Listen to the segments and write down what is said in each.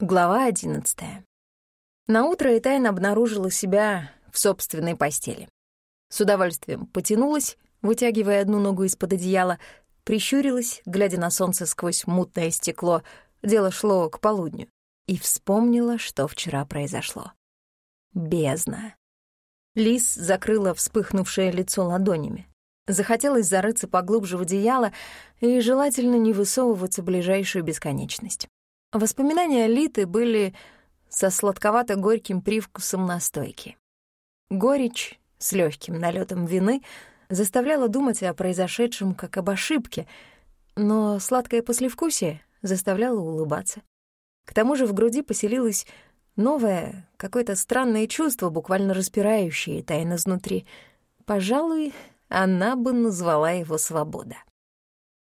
Глава одиннадцатая. Наутро Этайн обнаружила себя в собственной постели. С удовольствием потянулась, вытягивая одну ногу из-под одеяла, прищурилась, глядя на солнце сквозь мутное стекло, дело шло к полудню, и вспомнила, что вчера произошло. Бездна. Лис закрыла вспыхнувшее лицо ладонями. Захотелось зарыться поглубже в одеяло и желательно не высовываться ближайшую бесконечность. Воспоминания Литы были со сладковато-горьким привкусом настойки. Горечь с легким налетом вины заставляла думать о произошедшем как об ошибке, но сладкое послевкусие заставляло улыбаться. К тому же в груди поселилось новое, какое-то странное чувство, буквально распирающее тайно изнутри. Пожалуй, она бы назвала его свобода.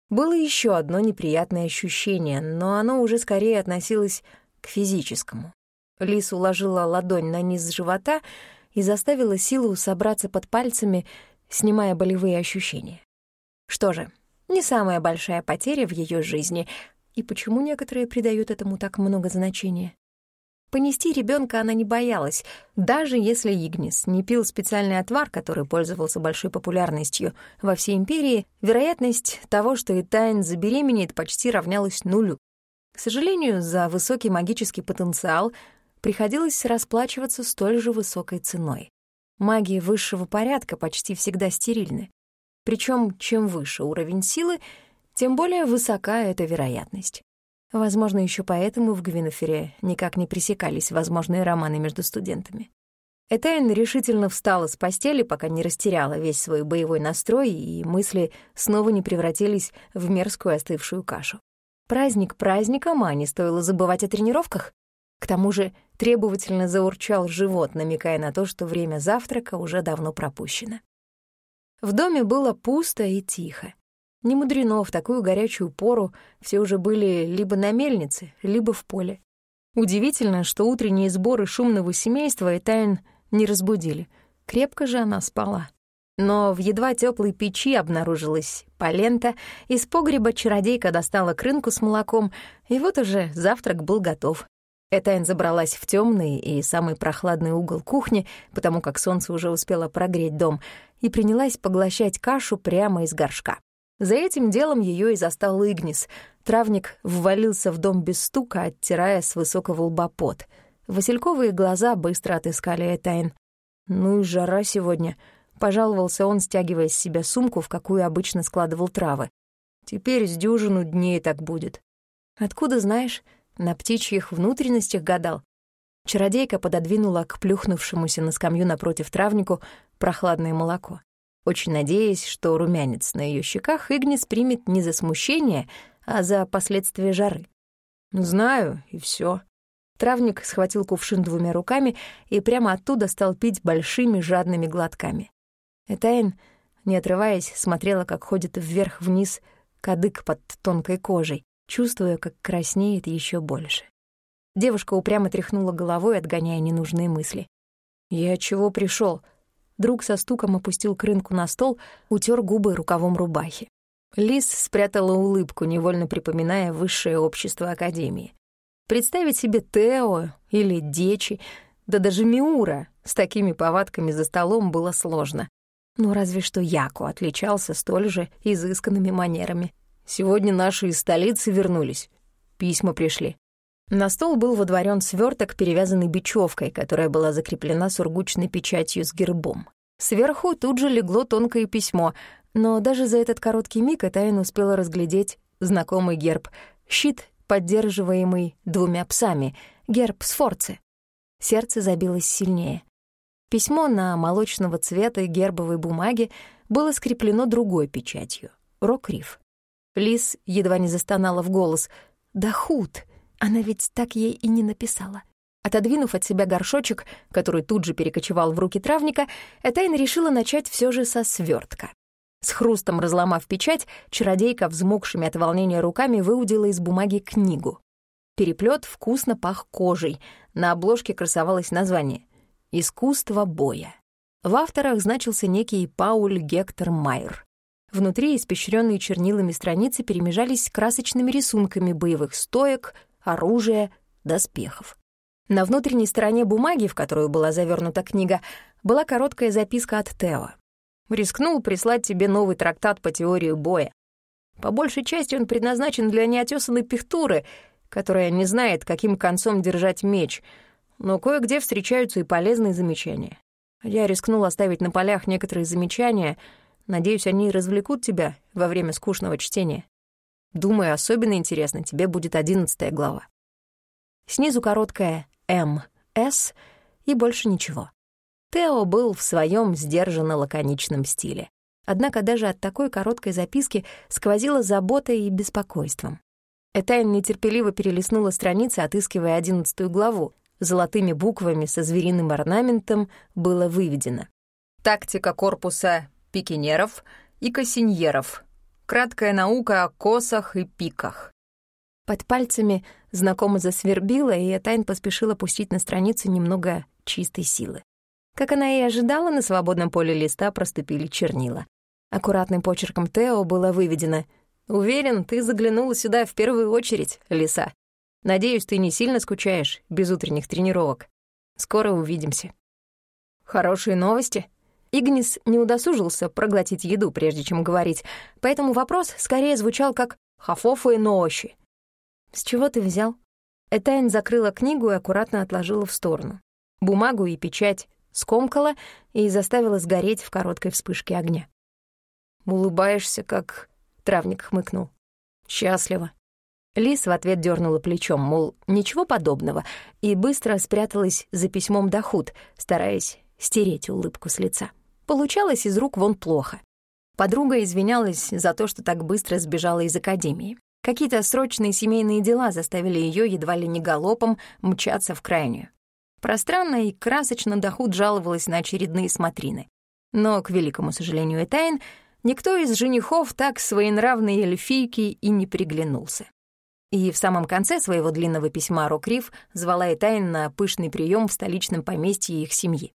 Было еще одно неприятное ощущение, но оно уже скорее относилось к физическому. Лис уложила ладонь на низ живота и заставила силу собраться под пальцами, снимая болевые ощущения. Что же, не самая большая потеря в ее жизни, и почему некоторые придают этому так много значения? Понести ребенка она не боялась, даже если Игнис не пил специальный отвар, который пользовался большой популярностью во всей империи, вероятность того, что Итайн забеременеет, почти равнялась нулю. К сожалению, за высокий магический потенциал приходилось расплачиваться столь же высокой ценой. Маги высшего порядка почти всегда стерильны. Причем, чем выше уровень силы, тем более высока эта вероятность. Возможно, еще поэтому в Гвинофере никак не пресекались возможные романы между студентами. Этайн решительно встала с постели, пока не растеряла весь свой боевой настрой, и мысли снова не превратились в мерзкую остывшую кашу. Праздник праздником, а не стоило забывать о тренировках. К тому же требовательно заурчал живот, намекая на то, что время завтрака уже давно пропущено. В доме было пусто и тихо. Не мудрено, в такую горячую пору все уже были либо на мельнице, либо в поле. Удивительно, что утренние сборы шумного семейства Этайн не разбудили. Крепко же она спала. Но в едва теплой печи обнаружилась полента, из погреба чародейка достала крынку с молоком, и вот уже завтрак был готов. Этайн забралась в темный и самый прохладный угол кухни, потому как солнце уже успело прогреть дом, и принялась поглощать кашу прямо из горшка. За этим делом ее и застал Игнис. Травник ввалился в дом без стука, оттирая с высокого лба пот. Васильковые глаза быстро отыскали Этайн. «Ну и жара сегодня», — пожаловался он, стягивая с себя сумку, в какую обычно складывал травы. «Теперь с дюжину дней так будет». «Откуда знаешь?» На птичьих внутренностях гадал. Чародейка пододвинула к плюхнувшемуся на скамью напротив травнику прохладное молоко очень надеясь, что румянец на ее щеках Игнис примет не за смущение, а за последствия жары. «Знаю, и все. Травник схватил кувшин двумя руками и прямо оттуда стал пить большими жадными глотками. Этайн, не отрываясь, смотрела, как ходит вверх-вниз кадык под тонкой кожей, чувствуя, как краснеет еще больше. Девушка упрямо тряхнула головой, отгоняя ненужные мысли. «Я чего пришел? Друг со стуком опустил крынку на стол, утер губы рукавом рубахи. Лис спрятала улыбку, невольно припоминая высшее общество Академии. Представить себе Тео или Дечи, да даже Миура с такими повадками за столом было сложно. Ну, разве что Яко отличался столь же изысканными манерами. Сегодня наши из столицы вернулись. Письма пришли. На стол был водворен сверток, перевязанный бечевкой, которая была закреплена сургучной печатью с гербом. Сверху тут же легло тонкое письмо, но даже за этот короткий миг Этайн успела разглядеть знакомый герб — щит, поддерживаемый двумя псами, герб Сфорцы. Сердце забилось сильнее. Письмо на молочного цвета гербовой бумаге было скреплено другой печатью — Рокриф. Лис едва не застонала в голос. «Да худ!» Она ведь так ей и не написала. Отодвинув от себя горшочек, который тут же перекочевал в руки травника, Этайн решила начать все же со свертка. С хрустом разломав печать, чародейка, взмокшими от волнения руками, выудила из бумаги книгу. Переплет вкусно пах кожей. На обложке красовалось название «Искусство боя». В авторах значился некий Пауль Гектор Майер. Внутри испещренные чернилами страницы перемежались красочными рисунками боевых стоек, оружия, доспехов. На внутренней стороне бумаги, в которую была завернута книга, была короткая записка от Тео. «Рискнул прислать тебе новый трактат по теории боя. По большей части он предназначен для неотесанной пихтуры, которая не знает, каким концом держать меч, но кое-где встречаются и полезные замечания. Я рискнул оставить на полях некоторые замечания. Надеюсь, они развлекут тебя во время скучного чтения. Думаю, особенно интересно тебе будет одиннадцатая глава. Снизу короткая «М», «С» и больше ничего. Тео был в своем сдержанно-лаконичном стиле. Однако даже от такой короткой записки сквозила заботой и беспокойством. Этайн нетерпеливо перелистнула страницы, отыскивая одиннадцатую главу. Золотыми буквами со звериным орнаментом было выведено. «Тактика корпуса пикинеров и кассиньеров. Краткая наука о косах и пиках». Под пальцами знакомо засвербило, и Этайн поспешила пустить на страницу немного чистой силы. Как она и ожидала, на свободном поле листа проступили чернила. Аккуратным почерком Тео было выведено «Уверен, ты заглянула сюда в первую очередь, лиса. Надеюсь, ты не сильно скучаешь без утренних тренировок. Скоро увидимся». Хорошие новости. Игнис не удосужился проглотить еду, прежде чем говорить, поэтому вопрос скорее звучал как «Хафофа и Ноощи». «С чего ты взял?» Этайн закрыла книгу и аккуратно отложила в сторону. Бумагу и печать скомкала и заставила сгореть в короткой вспышке огня. «Улыбаешься, как...» — травник хмыкнул. «Счастливо». Лис в ответ дернула плечом, мол, ничего подобного, и быстро спряталась за письмом Дахут, стараясь стереть улыбку с лица. Получалось из рук вон плохо. Подруга извинялась за то, что так быстро сбежала из академии. Какие-то срочные семейные дела заставили ее едва ли не галопом мчаться в крайнюю. Пространно и красочно Дахут жаловалась на очередные смотрины. Но, к великому сожалению Этайн, никто из женихов так своенравной эльфийки и не приглянулся. И в самом конце своего длинного письма Рокриф звала Этайн на пышный прием в столичном поместье их семьи.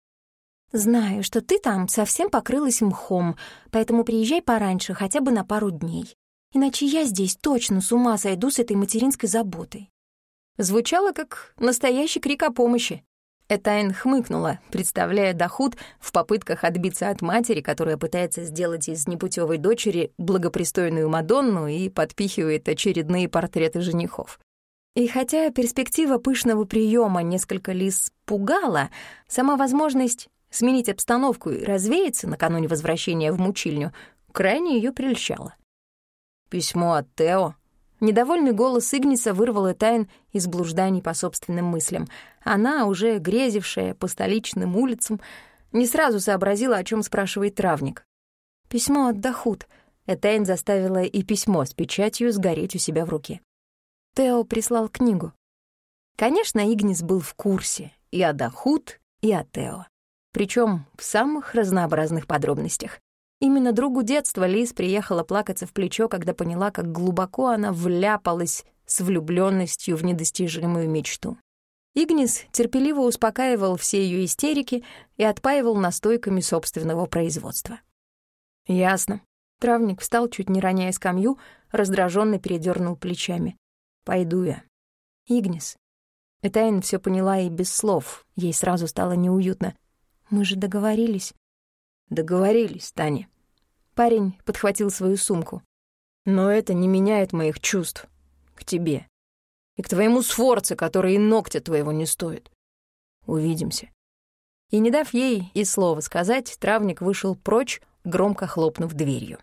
«Знаю, что ты там совсем покрылась мхом, поэтому приезжай пораньше, хотя бы на пару дней. Иначе я здесь точно с ума сойду с этой материнской заботой». Звучало как настоящий крик о помощи. Этайн хмыкнула, представляя Дахут в попытках отбиться от матери, которая пытается сделать из непутевой дочери благопристойную Мадонну и подпихивает очередные портреты женихов. И хотя перспектива пышного приема несколько лис пугала, сама возможность сменить обстановку и развеяться накануне возвращения в мучильню крайне ее прельщала. Письмо от Тео Недовольный голос Игниса вырвал Этайн из блужданий по собственным мыслям. Она, уже грезившая по столичным улицам, не сразу сообразила, о чем спрашивает травник. «Письмо от Дахут». Этайн заставила и письмо с печатью сгореть у себя в руке. Тео прислал книгу. Конечно, Игнис был в курсе и о Дахут, и о Тео. Причем в самых разнообразных подробностях. Именно другу детства Лиз приехала плакаться в плечо, когда поняла, как глубоко она вляпалась с влюбленностью в недостижимую мечту. Игнис терпеливо успокаивал все ее истерики и отпаивал настойками собственного производства. «Ясно». Травник встал, чуть не роняя скамью, раздраженно передернул плечами. «Пойду я». «Игнис». Этайн все поняла и без слов, ей сразу стало неуютно. «Мы же договорились». «Договорились, Таня». Парень подхватил свою сумку. «Но это не меняет моих чувств к тебе. И к твоему сфорце, который и ногтя твоего не стоит. Увидимся». И не дав ей и слова сказать, травник вышел прочь, громко хлопнув дверью.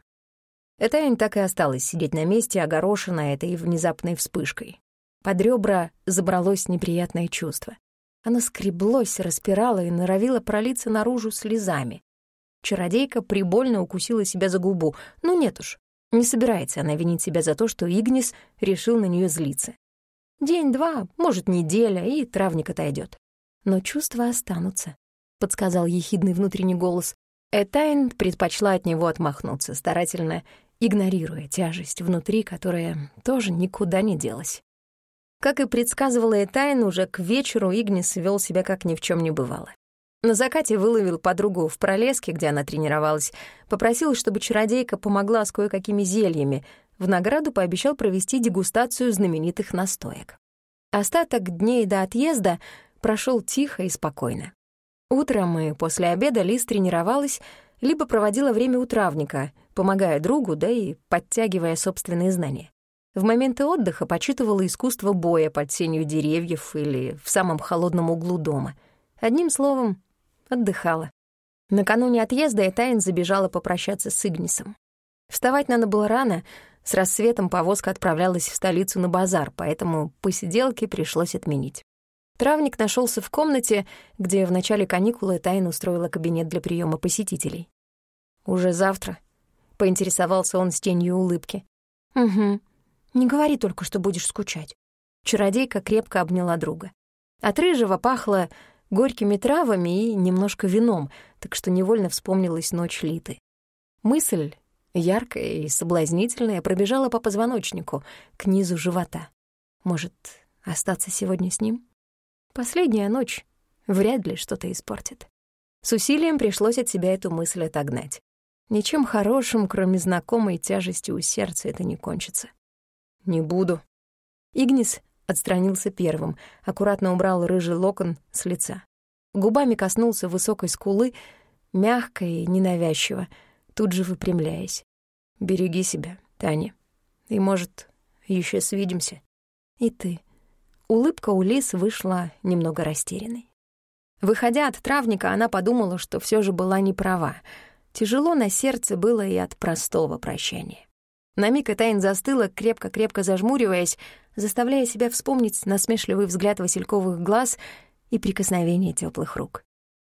Этайн так и осталась сидеть на месте, огорошенная этой внезапной вспышкой. Под ребра забралось неприятное чувство. Оно скреблось, распирало и норовило пролиться наружу слезами. Чародейка прибольно укусила себя за губу. Ну нет уж, не собирается она винить себя за то, что Игнис решил на нее злиться. День-два, может, неделя, и травник отойдет. Но чувства останутся, — подсказал ехидный внутренний голос. Этайн предпочла от него отмахнуться, старательно игнорируя тяжесть внутри, которая тоже никуда не делась. Как и предсказывала Этайн, уже к вечеру Игнис вел себя как ни в чем не бывало. На закате выловил подругу в пролеске, где она тренировалась, попросил, чтобы чародейка помогла с кое-какими зельями, в награду пообещал провести дегустацию знаменитых настоек. Остаток дней до отъезда прошел тихо и спокойно. Утром и после обеда Лиз тренировалась, либо проводила время у травника, помогая другу, да и подтягивая собственные знания. В моменты отдыха почитывала искусство боя под сенью деревьев или в самом холодном углу дома. Одним словом, отдыхала. Накануне отъезда Этайн забежала попрощаться с Игнисом. Вставать надо было рано, с рассветом повозка отправлялась в столицу на базар, поэтому посиделки пришлось отменить. Травник нашелся в комнате, где в начале каникулы Тайн устроила кабинет для приема посетителей. «Уже завтра?» — поинтересовался он с тенью улыбки. «Угу. Не говори только, что будешь скучать». Чародейка крепко обняла друга. От рыжего пахло горькими травами и немножко вином, так что невольно вспомнилась ночь Литы. Мысль, яркая и соблазнительная, пробежала по позвоночнику, к низу живота. Может, остаться сегодня с ним? Последняя ночь вряд ли что-то испортит. С усилием пришлось от себя эту мысль отогнать. Ничем хорошим, кроме знакомой тяжести у сердца, это не кончится. «Не буду». Игнис отстранился первым, аккуратно убрал рыжий локон с лица. Губами коснулся высокой скулы, мягко и ненавязчиво, тут же выпрямляясь. «Береги себя, Таня. И, может, еще свидимся. И ты». Улыбка у Лис вышла немного растерянной. Выходя от травника, она подумала, что все же была не права. Тяжело на сердце было и от простого прощания. На миг Этайн застыла, крепко-крепко зажмуриваясь, заставляя себя вспомнить насмешливый взгляд васильковых глаз и прикосновение теплых рук.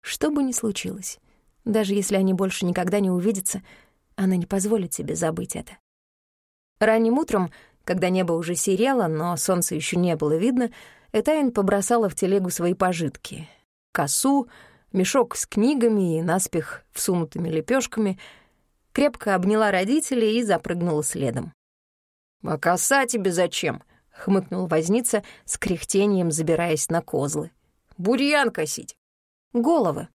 Что бы ни случилось, даже если они больше никогда не увидятся, она не позволит себе забыть это. Ранним утром, когда небо уже серело, но солнца еще не было видно, Этайн побросала в телегу свои пожитки — косу, мешок с книгами и наспех всунутыми лепешками, крепко обняла родителей и запрыгнула следом. «А коса тебе зачем?» — хмыкнул возница с кряхтением, забираясь на козлы. «Бурьян косить!» «Головы!»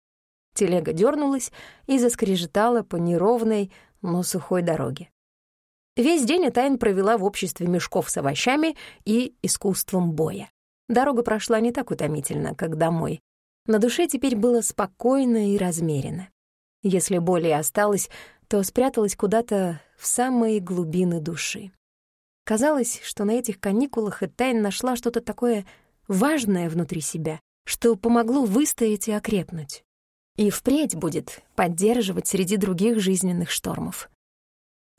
Телега дернулась и заскрежетала по неровной, но сухой дороге. Весь день Этайн провела в обществе мешков с овощами и искусством боя. Дорога прошла не так утомительно, как домой. На душе теперь было спокойно и размеренно. Если боль и осталась, то спряталась куда-то в самые глубины души. Казалось, что на этих каникулах Этайн нашла что-то такое важное внутри себя, что помогло выстоять и окрепнуть. И впредь будет поддерживать среди других жизненных штормов.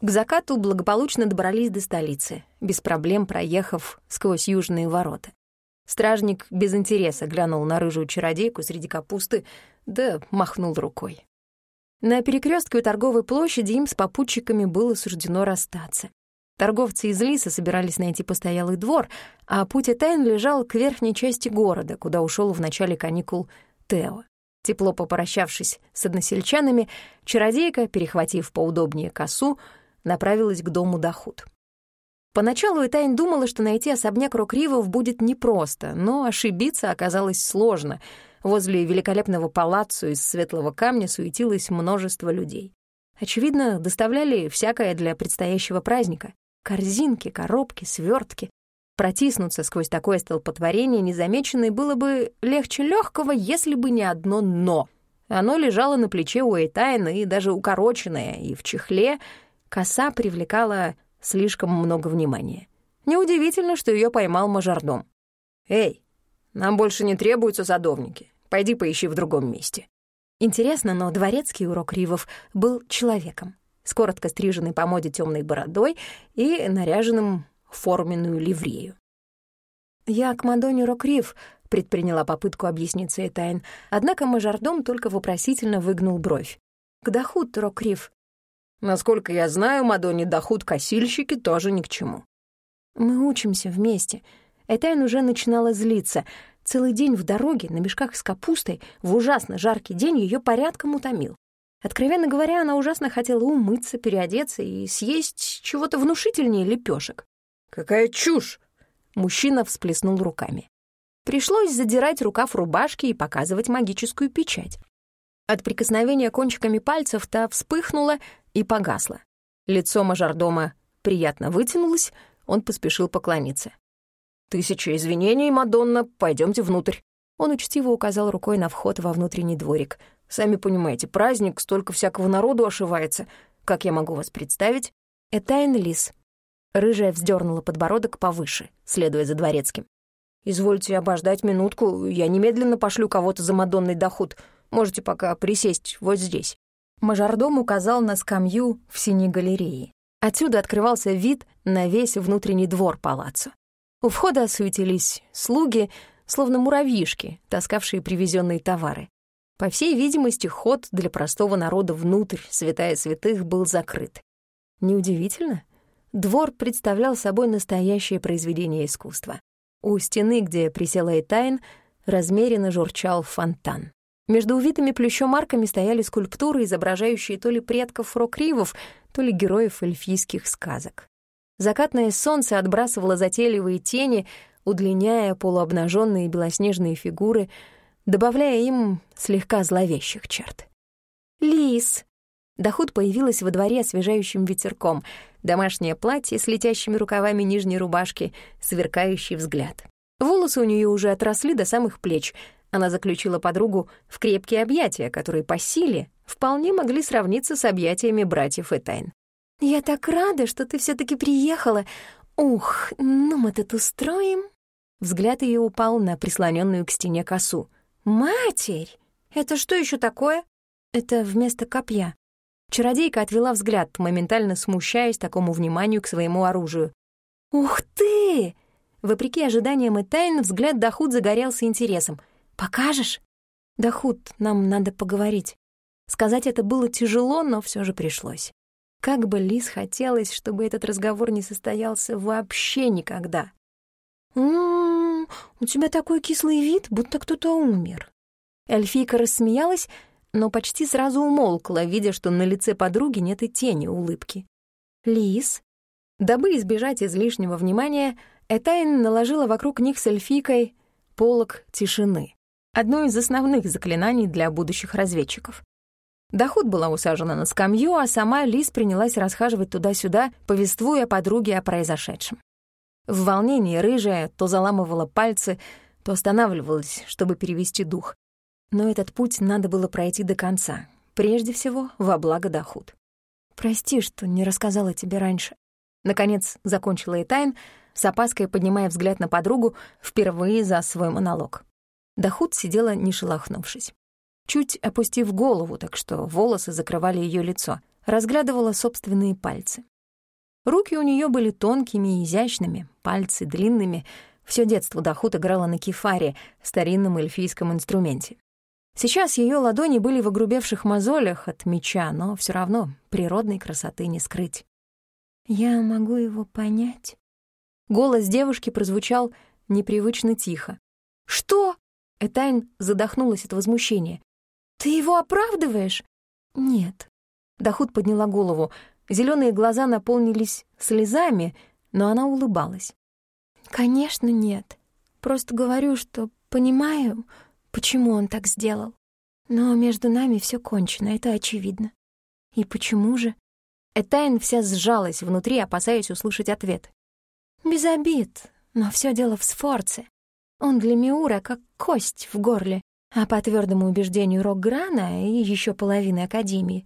К закату благополучно добрались до столицы, без проблем проехав сквозь южные ворота. Стражник без интереса глянул на рыжую чародейку среди капусты, да махнул рукой. На перекрестке у торговой площади им с попутчиками было суждено расстаться. Торговцы из Лиса собирались найти постоялый двор, а путь Этайн лежал к верхней части города, куда ушел в начале каникул Тео. Тепло попрощавшись с односельчанами, чародейка, перехватив поудобнее косу, направилась к дому Дахут. Поначалу Этайн думала, что найти особняк Рокривов будет непросто, но ошибиться оказалось сложно. Возле великолепного палаццо из светлого камня суетилось множество людей. Очевидно, доставляли всякое для предстоящего праздника. Корзинки, коробки, свертки. Протиснуться сквозь такое столпотворение незамеченной было бы легче легкого, если бы не одно «но». Оно лежало на плече у Эйтайна и даже укороченное, и в чехле коса привлекала слишком много внимания. Неудивительно, что ее поймал мажордом. «Эй, нам больше не требуются садовники. Пойди поищи в другом месте». Интересно, но дворецкий урок Ривов был человеком с коротко стриженной по моде темной бородой и наряженным форменную ливрею. «Я к Мадоне Рокрив», — предприняла попытку объясниться Этайн, однако мажордом только вопросительно выгнул бровь. «К Дахут Рокрив». «Насколько я знаю, Мадоне Дахут косильщики тоже ни к чему». «Мы учимся вместе». Этайн уже начинала злиться. Целый день в дороге, на мешках с капустой, в ужасно жаркий день ее порядком утомил. Откровенно говоря, она ужасно хотела умыться, переодеться и съесть чего-то внушительнее лепешек. «Какая чушь!» Мужчина всплеснул руками. Пришлось задирать рукав рубашки и показывать магическую печать. От прикосновения кончиками пальцев та вспыхнула и погасла. Лицо мажордома приятно вытянулось, он поспешил поклониться. «Тысяча извинений, Мадонна, пойдемте внутрь». Он учтиво указал рукой на вход во внутренний дворик. «Сами понимаете, праздник, столько всякого народу ошивается. Как я могу вас представить?» «Этайн Лис». Рыжая вздернула подбородок повыше, следуя за дворецким. «Извольте обождать минутку, я немедленно пошлю кого-то за Мадонной доход. Можете пока присесть вот здесь». Мажордом указал на скамью в синей галерее. Отсюда открывался вид на весь внутренний двор палаццо. У входа суетились слуги, словно муравьишки, таскавшие привезенные товары. По всей видимости, ход для простого народа внутрь святая святых был закрыт. Неудивительно. Двор представлял собой настоящее произведение искусства. У стены, где присела Этайн, размеренно журчал фонтан. Между увитыми плющом арками стояли скульптуры, изображающие то ли предков Рокривов, то ли героев эльфийских сказок. Закатное солнце отбрасывало затейливые тени, удлиняя полуобнаженные белоснежные фигуры, добавляя им слегка зловещих черт. «Лис!» Дохуд появилась во дворе освежающим ветерком, домашнее платье с летящими рукавами нижней рубашки, сверкающий взгляд. Волосы у нее уже отросли до самых плеч — она заключила подругу в крепкие объятия, которые по силе вполне могли сравниться с объятиями братьев Этайн. «Я так рада, что ты все таки приехала. Ух, ну мы тут устроим». Взгляд ее упал на прислоненную к стене косу. «Матерь! Это что еще такое?» «Это вместо копья». Чародейка отвела взгляд, моментально смущаясь такому вниманию к своему оружию. «Ух ты!» Вопреки ожиданиям Этайн, взгляд Дахуд загорелся интересом — Покажешь? Да худ, нам надо поговорить. Сказать это было тяжело, но все же пришлось. Как бы Лис хотелось, чтобы этот разговор не состоялся вообще никогда. «М-м, у тебя такой кислый вид, будто кто-то умер». Эльфийка рассмеялась, но почти сразу умолкла, видя, что на лице подруги нет и тени улыбки. «Лис?» Дабы избежать излишнего внимания, Этайн наложила вокруг них с эльфийкой полог тишины одно из основных заклинаний для будущих разведчиков. Доход была усажена на скамью, а сама Лис принялась расхаживать туда-сюда, повествуя подруге о произошедшем. В волнении рыжая то заламывала пальцы, то останавливалась, чтобы перевести дух. Но этот путь надо было пройти до конца, прежде всего во благо Дахут. «Прости, что не рассказала тебе раньше». Наконец закончила Этайн, с опаской поднимая взгляд на подругу впервые за свой монолог. Дахут сидела, не шелохнувшись. Чуть опустив голову, так что волосы закрывали ее лицо, разглядывала собственные пальцы. Руки у нее были тонкими и изящными, пальцы длинными. Все детство Дахут играла на кефаре, старинном эльфийском инструменте. Сейчас ее ладони были в огрубевших мозолях от меча, но все равно природной красоты не скрыть. «Я могу его понять?» Голос девушки прозвучал непривычно тихо. «Что?» Этайн задохнулась от возмущения. «Ты его оправдываешь?» «Нет». Дахут подняла голову. Зеленые глаза наполнились слезами, но она улыбалась. «Конечно, нет. Просто говорю, что понимаю, почему он так сделал. Но между нами все кончено, это очевидно. И почему же?» Этайн вся сжалась внутри, опасаясь услышать ответ. «Без обид, но все дело в Сфорце. Он для Миура как кость в горле, а по твердому убеждению Рокграна и еще половины Академии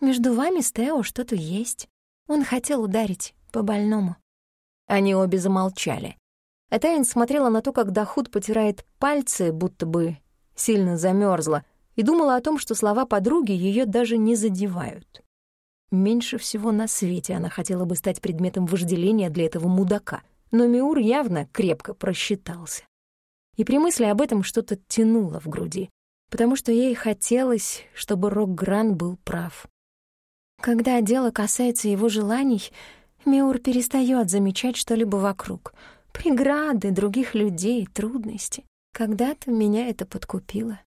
между вами с Тео что-то есть. Он хотел ударить по больному. Они обе замолчали. Этайн смотрела на то, как Дахут потирает пальцы, будто бы сильно замерзла, и думала о том, что слова подруги ее даже не задевают. Меньше всего на свете она хотела бы стать предметом вожделения для этого мудака, но Миур явно крепко просчитался и при мысли об этом что-то тянуло в груди, потому что ей хотелось, чтобы Рок-Гран был прав. Когда дело касается его желаний, Миур перестает замечать что-либо вокруг. Преграды, других людей, трудности. Когда-то меня это подкупило.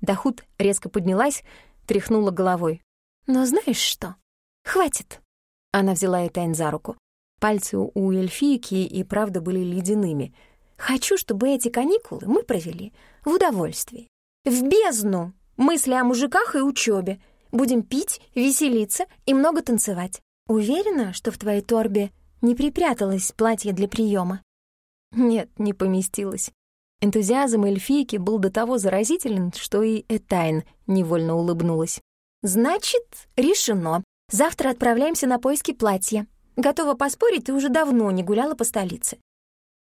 Дахут резко поднялась, тряхнула головой. «Но знаешь что? Хватит!» Она взяла Этайн за руку. Пальцы у эльфийки и правда были ледяными — Хочу, чтобы эти каникулы мы провели в удовольствии. В бездну мысли о мужиках и учебе. Будем пить, веселиться и много танцевать. Уверена, что в твоей торбе не припряталось платье для приема. Нет, не поместилась. Энтузиазм эльфийки был до того заразителен, что и Этайн невольно улыбнулась. «Значит, решено. Завтра отправляемся на поиски платья. Готова поспорить, ты уже давно не гуляла по столице».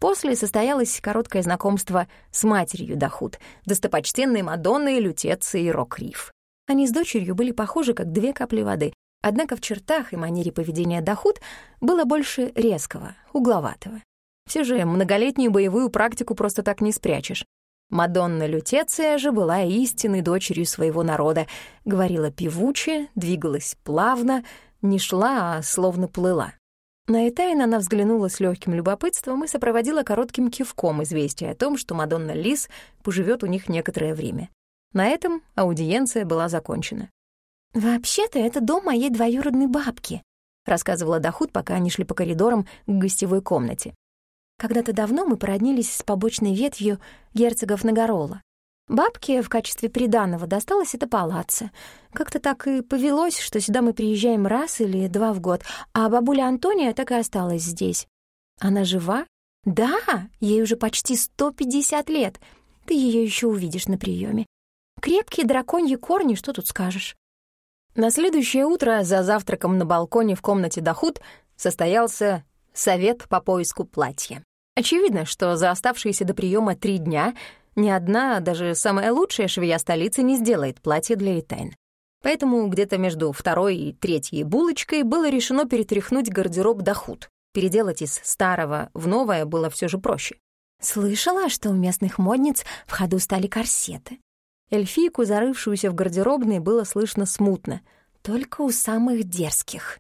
После состоялось короткое знакомство с матерью Дахут, достопочтенной Мадонной, Лютецией Рокриф. Они с дочерью были похожи, как две капли воды, однако в чертах и манере поведения Дахут было больше резкого, угловатого. Все же многолетнюю боевую практику просто так не спрячешь. Мадонна Лютеция же была истинной дочерью своего народа, говорила певуче, двигалась плавно, не шла, а словно плыла. На Этайн она взглянула с легким любопытством и сопроводила коротким кивком известие о том, что Мадонна Лис поживет у них некоторое время. На этом аудиенция была закончена. «Вообще-то это дом моей двоюродной бабки», — рассказывала Дахут, пока они шли по коридорам к гостевой комнате. «Когда-то давно мы породнились с побочной ветвью герцогов Нагорола. Бабке в качестве приданого досталось это палаццо. Как-то так и повелось, что сюда мы приезжаем раз или два в год, а бабуля Антония так и осталась здесь. Она жива? Да, ей уже почти 150 лет. Ты ее еще увидишь на приеме. Крепкие драконьи корни, что тут скажешь? На следующее утро за завтраком на балконе в комнате Дахут состоялся совет по поиску платья. Очевидно, что за оставшиеся до приема три дня — ни одна, даже самая лучшая швея столицы не сделает платье для Этайн. Поэтому где-то между второй и третьей булочкой было решено перетряхнуть гардероб до худ. Переделать из старого в новое было все же проще. Слышала, что у местных модниц в ходу стали корсеты. Эльфийку, зарывшуюся в гардеробной, было слышно смутно. Только у самых дерзких.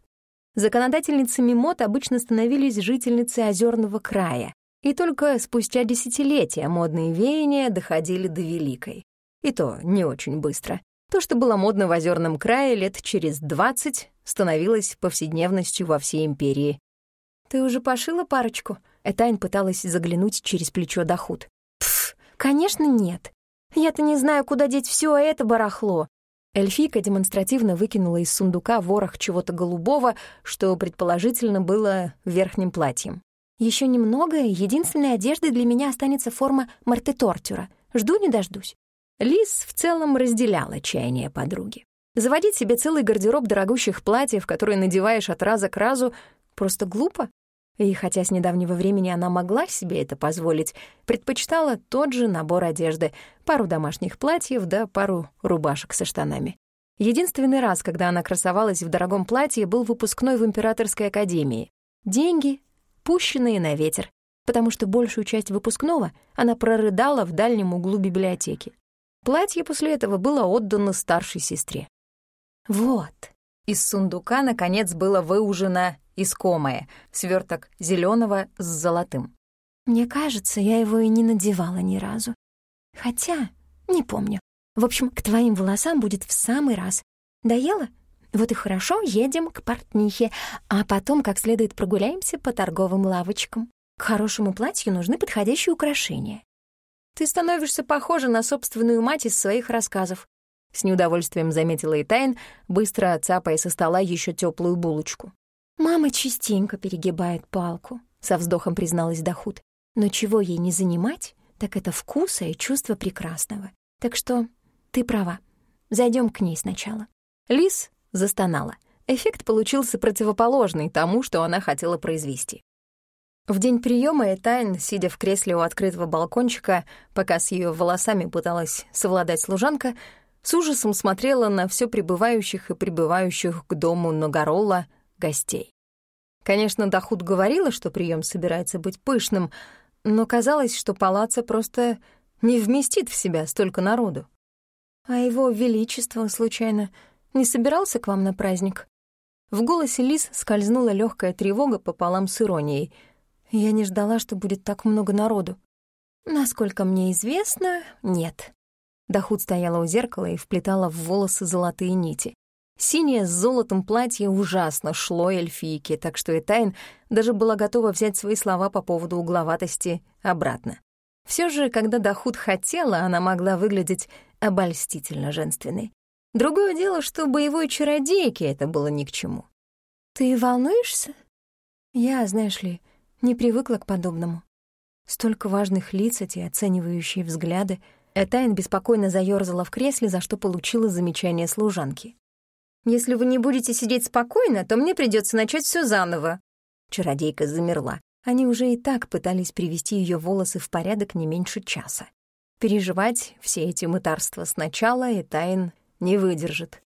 Законодательницами мод обычно становились жительницы озерного края, и только спустя десятилетия модные веяния доходили до великой. И то не очень быстро. То, что было модно в озерном крае лет через двадцать, становилось повседневностью во всей империи. «Ты уже пошила парочку?» Этайн пыталась заглянуть через плечо Дахут. «Пф, конечно, нет. Я-то не знаю, куда деть все это барахло». Эльфийка демонстративно выкинула из сундука ворох чего-то голубого, что предположительно было верхним платьем. Еще немного, и единственной одеждой для меня останется форма мартетортюра. Жду не дождусь». Лис в целом разделяла чаяние подруги. Заводить себе целый гардероб дорогущих платьев, которые надеваешь от раза к разу, просто глупо. И хотя с недавнего времени она могла себе это позволить, предпочитала тот же набор одежды, пару домашних платьев да пару рубашек со штанами. Единственный раз, когда она красовалась в дорогом платье, был выпускной в Императорской академии. Деньги, пущенные на ветер, потому что большую часть выпускного она прорыдала в дальнем углу библиотеки. Платье после этого было отдано старшей сестре. Вот. Из сундука, наконец, было выужено искомое, сверток зеленого с золотым. Мне кажется, я его и не надевала ни разу. Хотя, не помню. В общем, к твоим волосам будет в самый раз. Доела? Вот и хорошо, едем к портнихе, а потом как следует прогуляемся по торговым лавочкам. К хорошему платью нужны подходящие украшения. Ты становишься похожа на собственную мать из своих рассказов. С неудовольствием заметила Итайн, быстро цапая со стола еще теплую булочку. «Мама частенько перегибает палку», — со вздохом призналась Дахут. «Но чего ей не занимать, так это вкуса и чувство прекрасного. Так что ты права. Зайдем к ней сначала». Лис застонала. Эффект получился противоположный тому, что она хотела произвести. В день приема Этайн, сидя в кресле у открытого балкончика, пока с ее волосами пыталась совладать служанка, с ужасом смотрела на все прибывающих и прибывающих к дому Ногоролла гостей. Конечно, Дахут говорила, что прием собирается быть пышным, но казалось, что палаца просто не вместит в себя столько народу. А его величество, случайно, не собирался к вам на праздник?» В голосе Лис скользнула легкая тревога пополам с иронией. Я не ждала, что будет так много народу. Насколько мне известно, нет. Дахут стояла у зеркала и вплетала в волосы золотые нити. Синее с золотом платье ужасно шло эльфийке, так что Этайн даже была готова взять свои слова по поводу угловатости обратно. Все же, когда Дахут хотела, она могла выглядеть обольстительно женственной. Другое дело, что боевой чародейке это было ни к чему. «Ты волнуешься?» «Я, знаешь ли, не привыкла к подобному». Столько важных лиц, эти оценивающие взгляды. Этайн беспокойно заёрзала в кресле, за что получила замечание служанки. «Если вы не будете сидеть спокойно, то мне придётся начать всё заново». Чародейка замерла. Они уже и так пытались привести её волосы в порядок не меньше часа. Переживать все эти мытарства сначала Этайн не выдержит.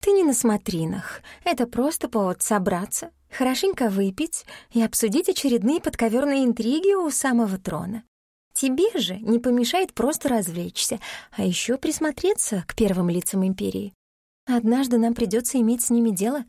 «Ты не на смотринах. Это просто повод собраться, хорошенько выпить и обсудить очередные подковерные интриги у самого трона. Тебе же не помешает просто развлечься, а еще присмотреться к первым лицам империи. Однажды нам придется иметь с ними дело.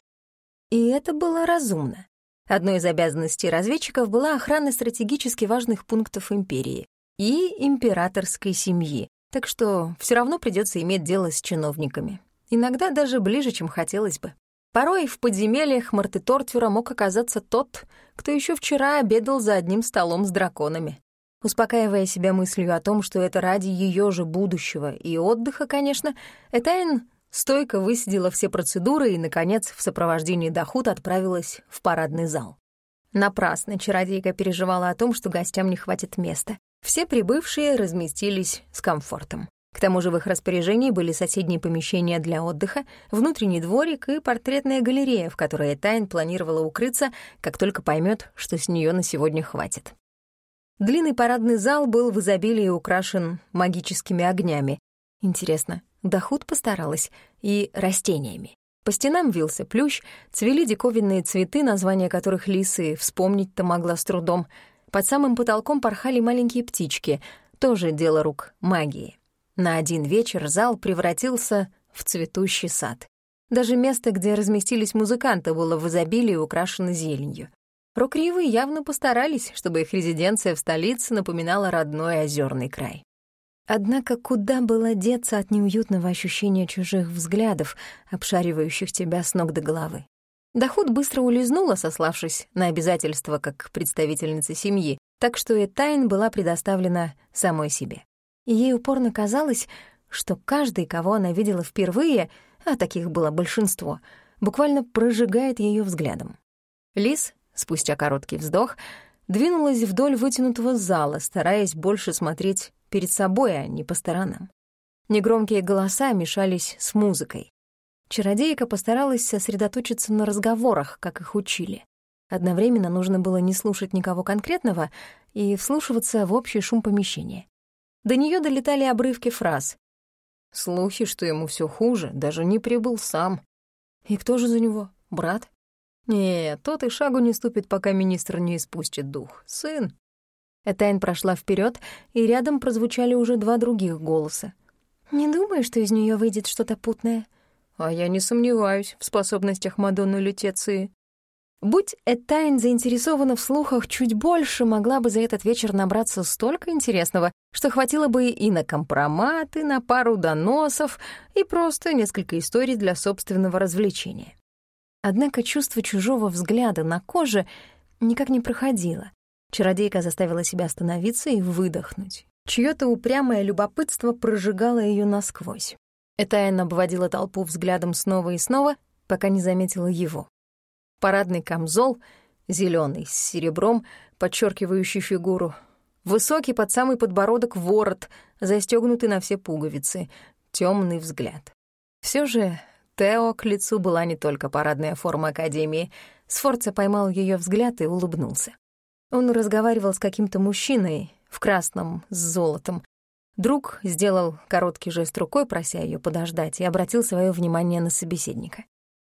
И это было разумно. Одной из обязанностей разведчиков была охрана стратегически важных пунктов империи и императорской семьи, так что все равно придется иметь дело с чиновниками. Иногда даже ближе, чем хотелось бы. Порой в подземельях Мартытортюра мог оказаться тот, кто еще вчера обедал за одним столом с драконами. Успокаивая себя мыслью о том, что это ради ее же будущего и отдыха, конечно, Этайн стойко высидела все процедуры и, наконец, в сопровождении Дахут отправилась в парадный зал. Напрасно чародейка переживала о том, что гостям не хватит места. Все прибывшие разместились с комфортом. К тому же в их распоряжении были соседние помещения для отдыха, внутренний дворик и портретная галерея, в которой Тайн планировала укрыться, как только поймет, что с нее на сегодня хватит. Длинный парадный зал был в изобилии украшен магическими огнями. Интересно, Дахут постаралась, и растениями. По стенам вился плющ, цвели диковинные цветы, названия которых Лисы вспомнить-то могла с трудом. Под самым потолком порхали маленькие птички, тоже дело рук магии. На один вечер зал превратился в цветущий сад. Даже место, где разместились музыканты, было в изобилии украшено зеленью. Рокривы явно постарались, чтобы их резиденция в столице напоминала родной озерный край. Однако куда было деться от неуютного ощущения чужих взглядов, обшаривающих тебя с ног до головы? Доход быстро улизнула, сославшись на обязательства как представительницы семьи, так что и Тайн была предоставлена самой себе ей упорно казалось, что каждый, кого она видела впервые, а таких было большинство, буквально прожигает ее взглядом. Лис, спустя короткий вздох, двинулась вдоль вытянутого зала, стараясь больше смотреть перед собой, а не по сторонам. Негромкие голоса мешались с музыкой. Чародейка постаралась сосредоточиться на разговорах, как их учили. Одновременно нужно было не слушать никого конкретного и вслушиваться в общий шум помещения. До нее долетали обрывки фраз. Слухи, что ему все хуже, даже не прибыл сам. И кто же за него? Брат? Нет, тот и шагу не ступит, пока министр не испустит дух. Сын. Этайн прошла вперед, и рядом прозвучали уже два других голоса. «Не думаю, что из нее выйдет что-то путное». «А я не сомневаюсь в способностях Мадонны Лютеции. Будь Этайн заинтересована в слухах чуть больше, могла бы за этот вечер набраться столько интересного, что хватило бы и на компроматы, на пару доносов, и просто несколько историй для собственного развлечения. Однако чувство чужого взгляда на коже никак не проходило. Чародейка заставила себя остановиться и выдохнуть. Чьё-то упрямое любопытство прожигало её насквозь. Этайн обводила толпу взглядом снова и снова, пока не заметила его. Парадный камзол, зеленый с серебром, подчеркивающий фигуру. Высокий под самый подбородок ворот, застегнутый на все пуговицы, темный взгляд. Все же Тео к лицу была не только парадная форма Академии. Сфорца поймал ее взгляд и улыбнулся. Он разговаривал с каким-то мужчиной в красном с золотом. Друг сделал короткий жест рукой, прося ее подождать, и обратил свое внимание на собеседника.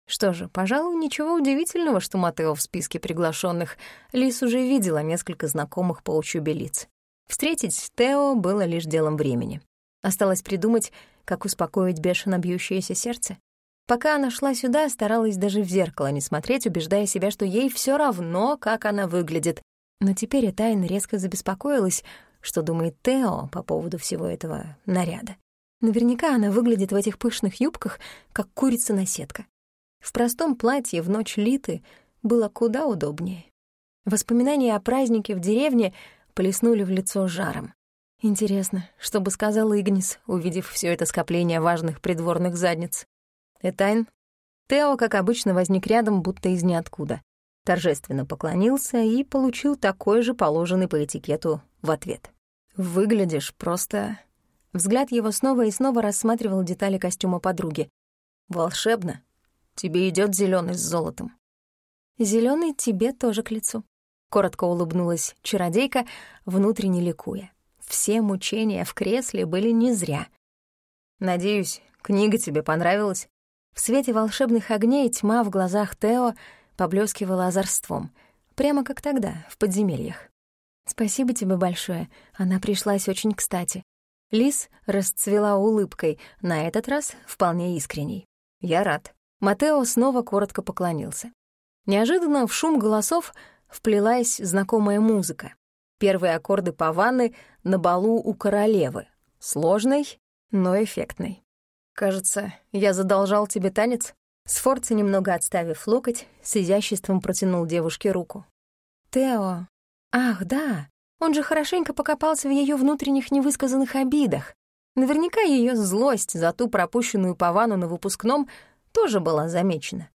Что же, пожалуй, ничего удивительного, что Матео в списке приглашенных. Лис уже видела несколько знакомых по учебе лиц. Встретить Тео было лишь делом времени. Осталось придумать, как успокоить бешено бьющееся сердце. Пока она шла сюда, старалась даже в зеркало не смотреть, убеждая себя, что ей все равно, как она выглядит. Но теперь Этайн резко забеспокоилась, что думает Тео по поводу всего этого наряда. Наверняка она выглядит в этих пышных юбках, как курица на сетка. В простом платье в ночь Литы было куда удобнее. Воспоминания о празднике в деревне плеснули в лицо жаром. Интересно, что бы сказал Игнис, увидев все это скопление важных придворных задниц. Этайн? Тео, как обычно, возник рядом, будто из ниоткуда. Торжественно поклонился и получил такой же положенный по этикету в ответ. «Выглядишь просто...» Взгляд его снова и снова рассматривал детали костюма подруги. «Волшебно. Тебе идет зеленый с золотом». Зеленый тебе тоже к лицу», — коротко улыбнулась чародейка, внутренне ликуя. Все мучения в кресле были не зря. «Надеюсь, книга тебе понравилась?» В свете волшебных огней тьма в глазах Тео поблескивала озорством, прямо как тогда, в подземельях. «Спасибо тебе большое, она пришлась очень кстати». Лис расцвела улыбкой, на этот раз вполне искренней. «Я рад». Матео снова коротко поклонился. Неожиданно в шум голосов вплелась знакомая музыка. Первые аккорды паваны на балу у королевы. Сложный, но эффектный. «Кажется, я задолжал тебе танец?» Сфорца, немного отставив локоть, с изяществом протянул девушке руку. «Тео, ах, да, он же хорошенько покопался в ее внутренних невысказанных обидах. Наверняка ее злость за ту пропущенную павану на выпускном тоже была замечена.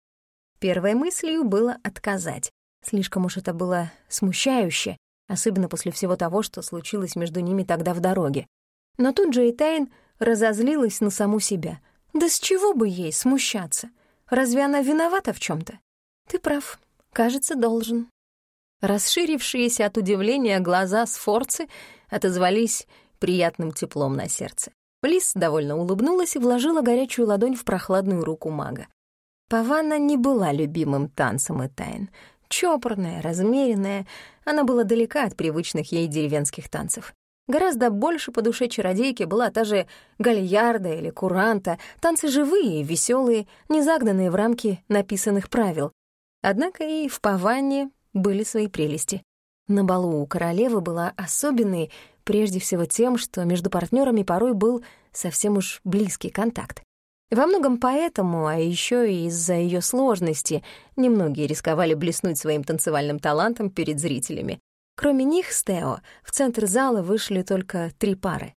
Первой мыслью было отказать. Слишком уж это было смущающе, особенно после всего того, что случилось между ними тогда в дороге. Но тут же Этайн разозлилась на саму себя. Да с чего бы ей смущаться? Разве она виновата в чем то Ты прав, кажется, должен. Расширившиеся от удивления глаза Сфорцы отозвались приятным теплом на сердце. Лис довольно улыбнулась и вложила горячую ладонь в прохладную руку мага. Паванна не была любимым танцем и тайн. Чопорная, размеренная, она была далека от привычных ей деревенских танцев. Гораздо больше по душе чародейки была та же гальярда или куранта, танцы живые, веселые, не загнанные в рамки написанных правил. Однако и в Паванне были свои прелести. На балу у королевы была особенной, прежде всего тем, что между партнерами порой был совсем уж близкий контакт. Во многом поэтому, а еще и из-за ее сложности, немногие рисковали блеснуть своим танцевальным талантом перед зрителями. Кроме них с Тео в центр зала вышли только три пары.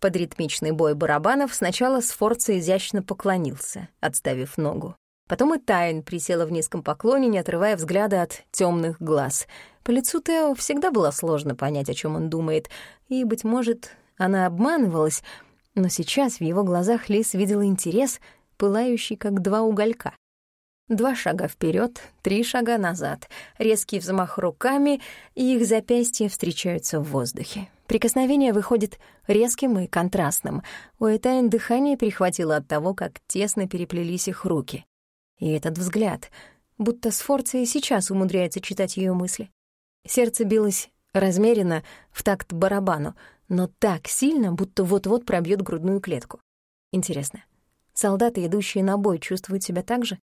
Под ритмичный бой барабанов сначала Сфорца изящно поклонился, отставив ногу. Потом и Тайн присела в низком поклоне, не отрывая взгляда от темных глаз. По лицу Тео всегда было сложно понять, о чем он думает, и, быть может, она обманывалась — но сейчас в его глазах Лис видела интерес, пылающий, как два уголька. Два шага вперед, три шага назад, резкий взмах руками, и их запястья встречаются в воздухе. Прикосновение выходит резким и контрастным. У Этайн дыхание перехватило от того, как тесно переплелись их руки. И этот взгляд, будто Сфорца и сейчас умудряется читать ее мысли. Сердце билось размеренно, в такт барабану, но так сильно, будто вот-вот пробьет грудную клетку. Интересно, солдаты, идущие на бой, чувствуют себя так же?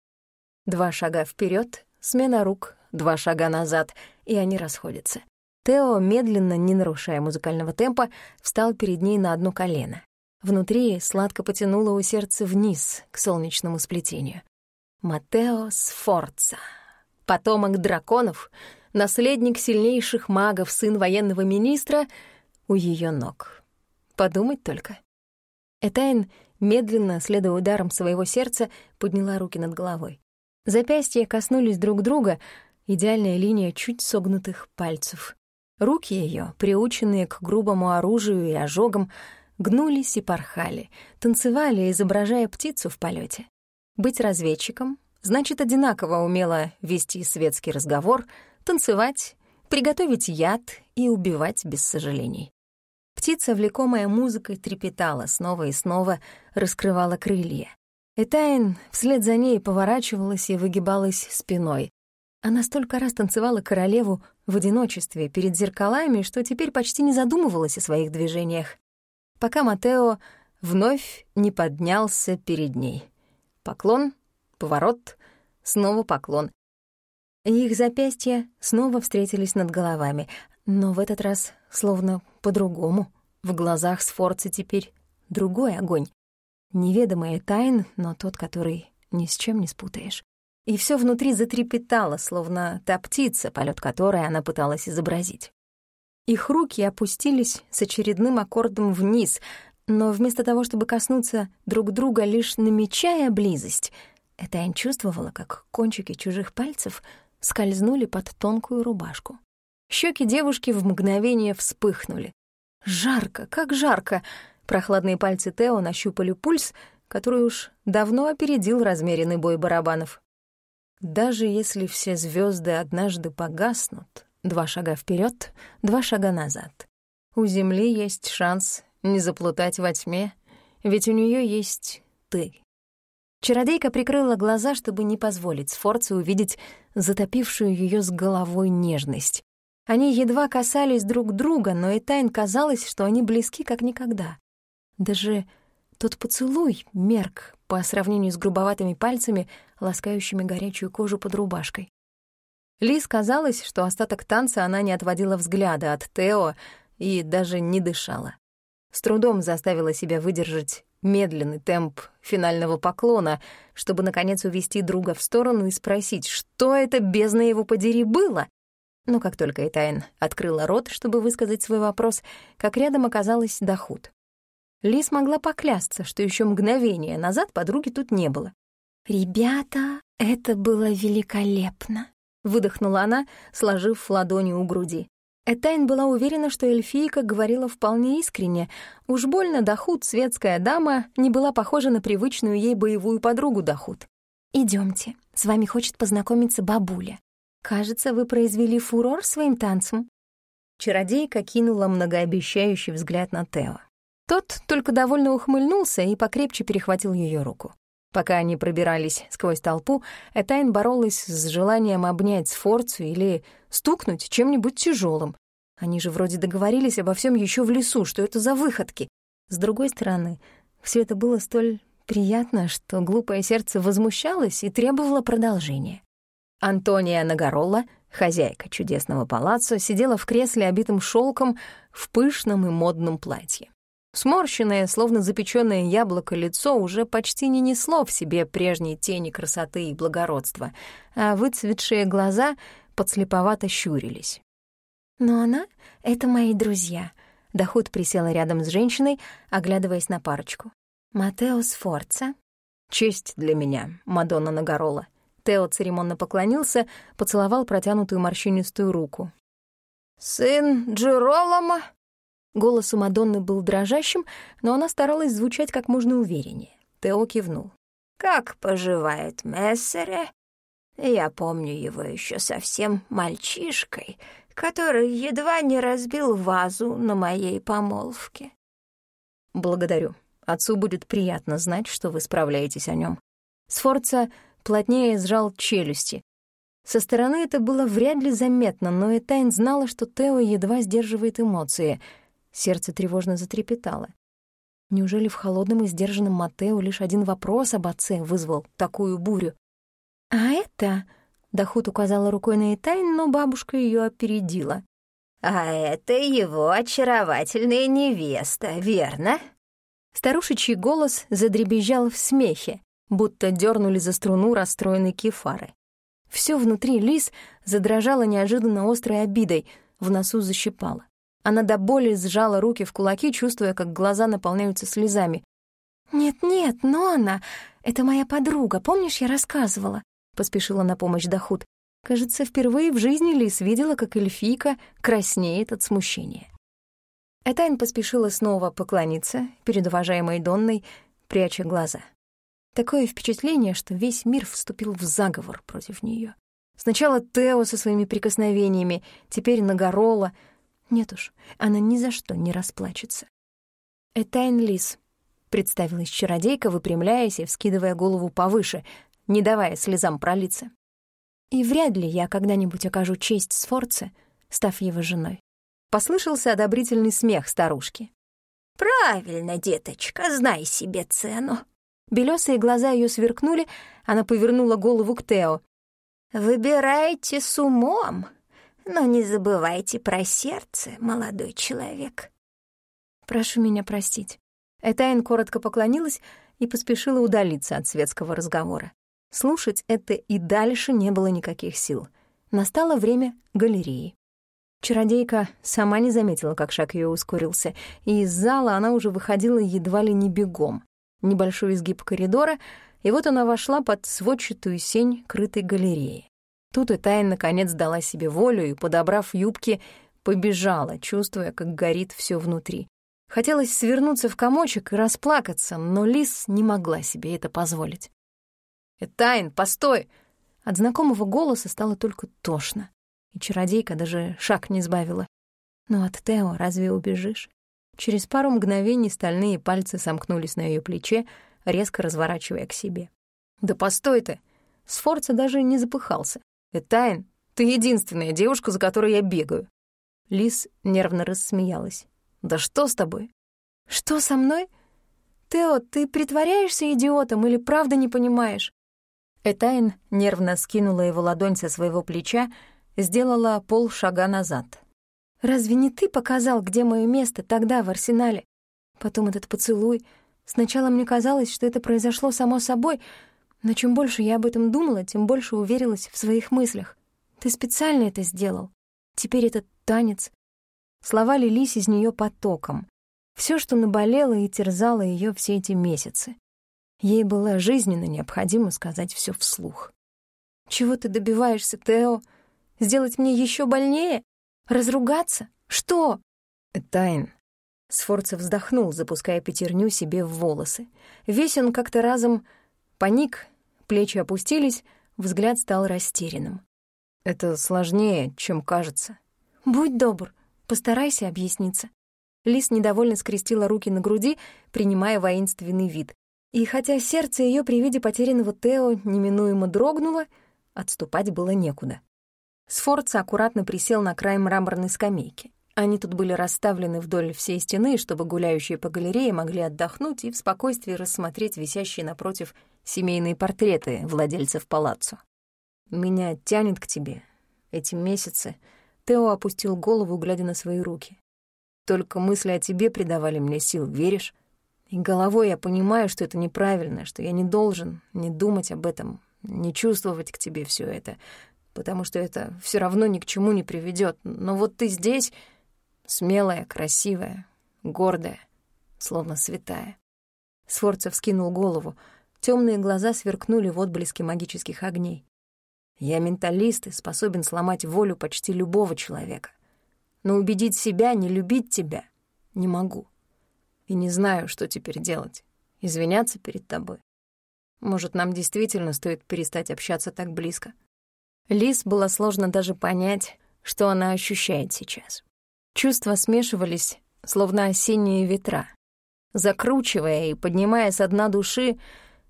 Два шага вперед, смена рук, два шага назад, и они расходятся. Тео, медленно, не нарушая музыкального темпа, встал перед ней на одно колено. Внутри сладко потянуло у сердца вниз, к солнечному сплетению. Матео Сфорца, потомок драконов, наследник сильнейших магов, сын военного министра — у ее ног. Подумать только. Этайн, медленно, следуя ударом своего сердца, подняла руки над головой. Запястья коснулись друг друга, идеальная линия чуть согнутых пальцев. Руки ее, приученные к грубому оружию и ожогам, гнулись и порхали, танцевали, изображая птицу в полете. Быть разведчиком значит одинаково умело вести светский разговор, танцевать, приготовить яд и убивать без сожалений. Птица, влекомая музыкой, трепетала, снова и снова раскрывала крылья. Этайн вслед за ней поворачивалась и выгибалась спиной. Она столько раз танцевала королеву в одиночестве перед зеркалами, что теперь почти не задумывалась о своих движениях, пока Матео вновь не поднялся перед ней. Поклон, поворот, снова поклон. их запястья снова встретились над головами, но в этот раз словно по-другому. В глазах Сфорца теперь другой огонь. Неведомый тайн, но тот, который ни с чем не спутаешь. И все внутри затрепетало, словно та птица, полет которой она пыталась изобразить. Их руки опустились с очередным аккордом вниз, но вместо того, чтобы коснуться друг друга, лишь намечая близость, Этайн чувствовала, как кончики чужих пальцев скользнули под тонкую рубашку. Щеки девушки в мгновение вспыхнули. Жарко, как жарко! Прохладные пальцы Тео нащупали пульс, который уж давно опередил размеренный бой барабанов. Даже если все звезды однажды погаснут, два шага вперед, два шага назад. У Земли есть шанс не заплутать во тьме, ведь у нее есть ты. Чародейка прикрыла глаза, чтобы не позволить Сфорце увидеть затопившую ее с головой нежность. Они едва касались друг друга, но и Тайн казалось, что они близки как никогда. Даже тот поцелуй мерк по сравнению с грубоватыми пальцами, ласкающими горячую кожу под рубашкой. Лиз казалось, что остаток танца она не отводила взгляда от Тео и даже не дышала. С трудом заставила себя выдержать медленный темп финального поклона, чтобы, наконец, увести друга в сторону и спросить, что это, бездна его подери, было. Но как только Этайн открыла рот, чтобы высказать свой вопрос, как рядом оказалась Дахут. Лис могла поклясться, что еще мгновение назад подруги тут не было. «Ребята, это было великолепно!» — выдохнула она, сложив ладони у груди. Этайн была уверена, что эльфийка говорила вполне искренне. Уж больно Дахут, светская дама, не была похожа на привычную ей боевую подругу Дахут. Идемте, с вами хочет познакомиться бабуля. Кажется, вы произвели фурор своим танцем». Чародейка кинула многообещающий взгляд на Тео. Тот только довольно ухмыльнулся и покрепче перехватил ее руку. Пока они пробирались сквозь толпу, Этайн боролась с желанием обнять Сфорцу или стукнуть чем-нибудь тяжелым. Они же вроде договорились обо всем еще в лесу, что это за выходки. С другой стороны, все это было столь приятно, что глупое сердце возмущалось и требовало продолжения. Антония Нагоролла, хозяйка чудесного палаццо, сидела в кресле, обитым шелком, в пышном и модном платье. Сморщенное, словно запечённое яблоко лицо уже почти не несло в себе прежней тени красоты и благородства, а выцветшие глаза подслеповато щурились. «Но она — это мои друзья», — Дахут присела рядом с женщиной, оглядываясь на парочку. «Матео Сфорца». «Честь для меня, Мадонна Нагорола». Тео церемонно поклонился, поцеловал протянутую морщинистую руку. «Сын Джеролома?» Голос у Мадонны был дрожащим, но она старалась звучать как можно увереннее. Тео кивнул. «Как поживает Мессере?» Я помню его еще совсем мальчишкой, который едва не разбил вазу на моей помолвке. Благодарю. Отцу будет приятно знать, что вы справляетесь о нем. Сфорца плотнее сжал челюсти. Со стороны это было вряд ли заметно, но Этайн знала, что Тео едва сдерживает эмоции — Сердце тревожно затрепетало. Неужели в холодном и сдержанном Матео лишь один вопрос об отце вызвал такую бурю? «А это...» — Дахут указала рукой на Этайн, но бабушка ее опередила. «А это его очаровательная невеста, верно?» Старушечий голос задребезжал в смехе, будто дернули за струну расстроенной кефары. Все внутри Лис задрожало неожиданно острой обидой, в носу защипало. Она до боли сжала руки в кулаки, чувствуя, как глаза наполняются слезами. «Нет-нет, но она... Это моя подруга, помнишь, я рассказывала?» Поспешила на помощь Дахут. Кажется, впервые в жизни Лис видела, как эльфийка краснеет от смущения. Этайн поспешила снова поклониться перед уважаемой Донной, пряча глаза. Такое впечатление, что весь мир вступил в заговор против нее. Сначала Тео со своими прикосновениями, теперь Нагорола — нет уж, она ни за что не расплачется. «Этайн Лис», — представилась чародейка, выпрямляясь и вскидывая голову повыше, не давая слезам пролиться. «И вряд ли я когда-нибудь окажу честь Сфорце, став его женой». Послышался одобрительный смех старушки. «Правильно, деточка, знай себе цену». Белёсые глаза её сверкнули, она повернула голову к Тео. «Выбирайте с умом, но не забывайте про сердце, молодой человек. Прошу меня простить. Этайн коротко поклонилась и поспешила удалиться от светского разговора. Слушать это и дальше не было никаких сил. Настало время галереи. Чародейка сама не заметила, как шаг ее ускорился, и из зала она уже выходила едва ли не бегом. Небольшой изгиб коридора, и вот она вошла под сводчатую сень крытой галереи. Тут Этайн наконец дала себе волю и, подобрав юбки, побежала, чувствуя, как горит все внутри. Хотелось свернуться в комочек и расплакаться, но Лис не могла себе это позволить. «Этайн, постой!» От знакомого голоса стало только тошно, и чародейка даже шаг не сбавила. Но от Тео разве убежишь? Через пару мгновений стальные пальцы сомкнулись на ее плече, резко разворачивая к себе. «Да постой ты!» Сфорца даже не запыхался. «Этайн, ты единственная девушка, за которой я бегаю». Лис нервно рассмеялась. «Да что с тобой?» «Что со мной? Тео, ты притворяешься идиотом или правда не понимаешь?» Этайн нервно скинула его ладонь со своего плеча, сделала полшага назад. «Разве не ты показал, где мое место тогда, в арсенале? Потом этот поцелуй. Сначала мне казалось, что это произошло само собой, но чем больше я об этом думала, тем больше уверилась в своих мыслях. Ты специально это сделал. Теперь этот танец. Слова лились из нее потоком. Все, что наболело и терзало ее все эти месяцы. Ей было жизненно необходимо сказать все вслух. «Чего ты добиваешься, Тео? Сделать мне еще больнее? Разругаться? Что?» «Тайн». Сфорца вздохнул, запуская пятерню себе в волосы. Весь он как-то разом паник, плечи опустились, взгляд стал растерянным. «Это сложнее, чем кажется». «Будь добр, постарайся объясниться». Лис недовольно скрестила руки на груди, принимая воинственный вид. И хотя сердце ее при виде потерянного Тео неминуемо дрогнуло, отступать было некуда. Сфорца аккуратно присел на край мраморной скамейки. Они тут были расставлены вдоль всей стены, чтобы гуляющие по галерее могли отдохнуть и в спокойствии рассмотреть висящие напротив семейные портреты владельцев палаццо. «Меня тянет к тебе. Эти месяцы...» Тео опустил голову, глядя на свои руки. «Только мысли о тебе придавали мне сил, веришь? И головой я понимаю, что это неправильно, что я не должен не думать об этом, не чувствовать к тебе все это, потому что это все равно ни к чему не приведет. Но вот ты здесь смелая, красивая, гордая, словно святая. Сфорцев скинул голову. Темные глаза сверкнули в отблеске магических огней. Я менталист и способен сломать волю почти любого человека. Но убедить себя не любить тебя не могу и не знаю, что теперь делать. Извиняться перед тобой. Может, нам действительно стоит перестать общаться так близко. Лис было сложно даже понять, что она ощущает сейчас. Чувства смешивались, словно осенние ветра, закручивая и поднимая со дна души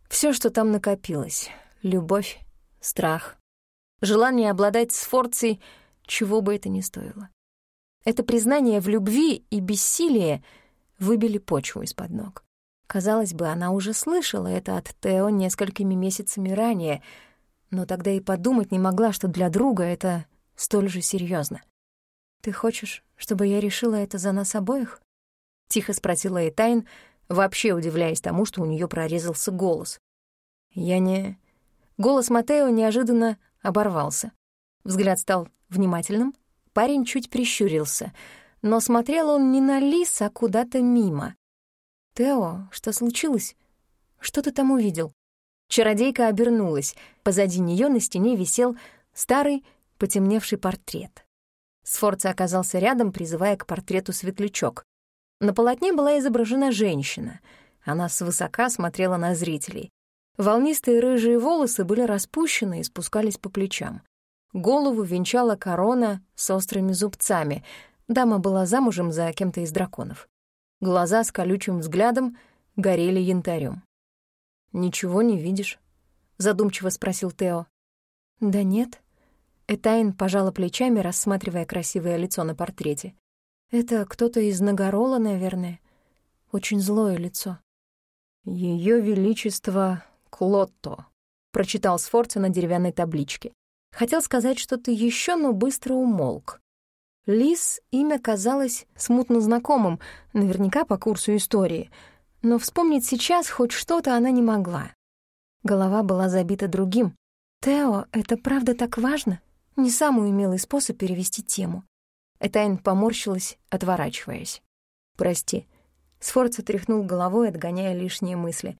все, что там накопилось — любовь, страх, желание обладать Сфорцией, чего бы это ни стоило. Это признание в любви и бессилие — выбили почву из-под ног. Казалось бы, она уже слышала это от Тео несколькими месяцами ранее, но тогда и подумать не могла, что для друга это столь же серьезно. «Ты хочешь, чтобы я решила это за нас обоих?» — тихо спросила Этайн, вообще удивляясь тому, что у нее прорезался голос. «Я не...» Голос Матео неожиданно оборвался. Взгляд стал внимательным, парень чуть прищурился — но смотрел он не на лис, а куда-то мимо. «Тео, что случилось? Что ты там увидел?» Чародейка обернулась. Позади нее на стене висел старый, потемневший портрет. Сфорца оказался рядом, призывая к портрету светлячок. На полотне была изображена женщина. Она свысока смотрела на зрителей. Волнистые рыжие волосы были распущены и спускались по плечам. Голову венчала корона с острыми зубцами — Дама была замужем за кем-то из драконов. Глаза с колючим взглядом горели янтарем. «Ничего не видишь?» — задумчиво спросил Тео. «Да нет». Этайн пожала плечами, рассматривая красивое лицо на портрете. «Это кто-то из Нагорола, наверное. Очень злое лицо». «Её Величество Клотто», — прочитал Сфорца на деревянной табличке. Хотел сказать что-то ещё, но быстро умолк. Лис имя казалось смутно знакомым, наверняка по курсу истории, но вспомнить сейчас хоть что-то она не могла. Голова была забита другим. «Тео, это правда так важно?» Не самый умелый способ перевести тему. Этайн поморщилась, отворачиваясь. «Прости». Сфорца тряхнул головой, отгоняя лишние мысли.